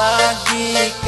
bague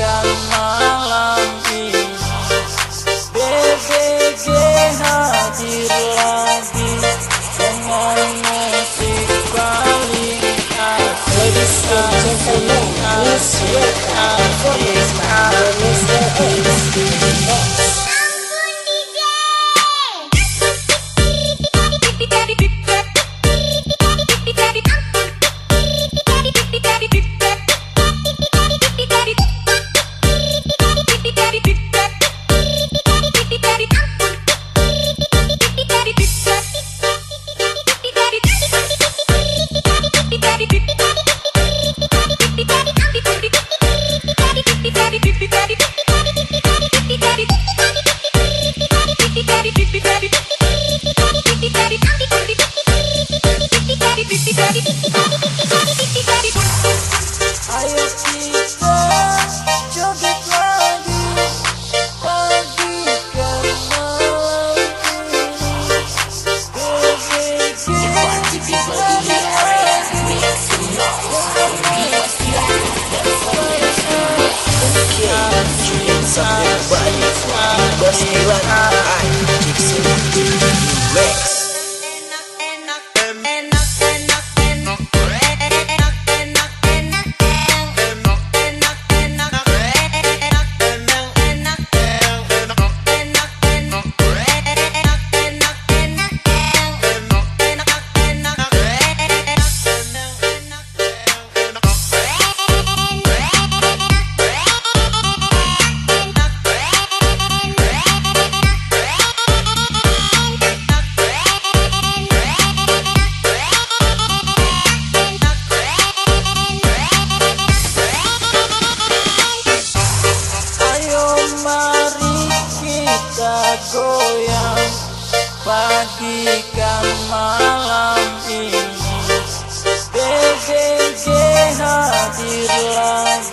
Body fly, bust but like I Jigsaw, Rex bagikan malam ini. BBG hadir lagi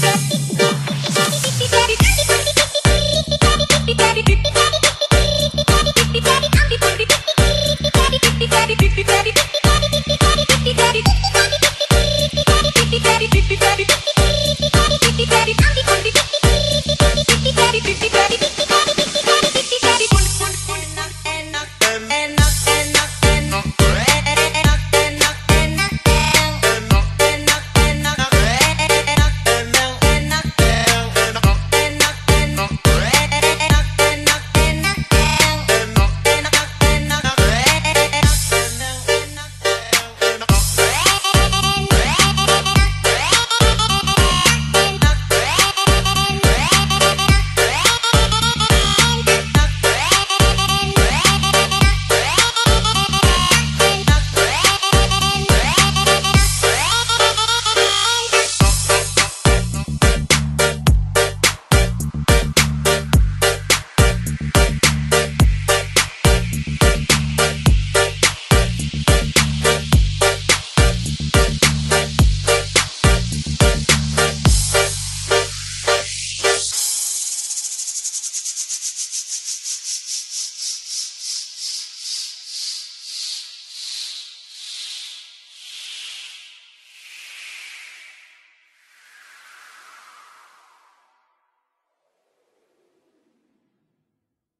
Daddy, daddy, daddy, daddy, daddy, daddy, daddy, daddy, daddy, daddy, daddy, daddy, daddy, daddy, daddy, daddy,